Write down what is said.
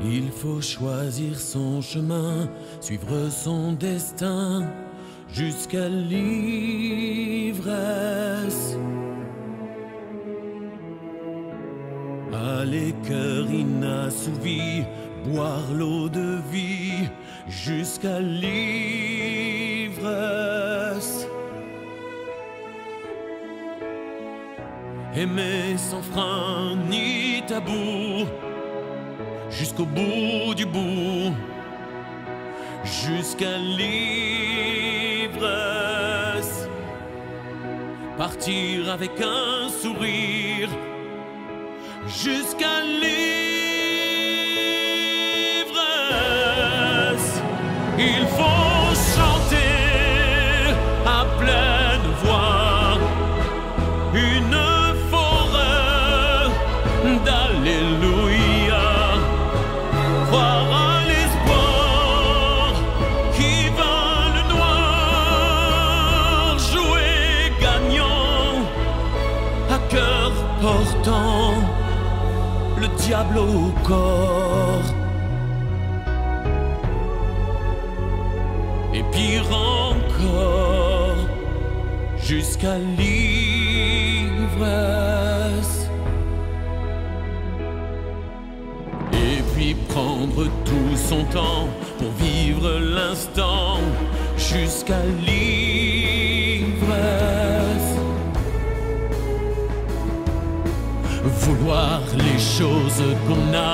Il faut choisir son chemin, suivre son destin jusqu'à l'ivresse. Aller cœur inassouvi, boire l'eau de vie jusqu'à l'ivresse. Aimer sans frein ni tabou, jusqu'au bout du bout, jusqu'à l'ivresse. Partir avec un sourire, jusqu'à l'ivresse. Il faut chanter à pleine voix une forêt d'Alléluia. Le diable au corps. Et pire encore, jusqu'à l'ivresse. Et puis prendre tout son temps pour vivre l'instant jusqu'à l'ivresse. Vouloir les choses qu'on a,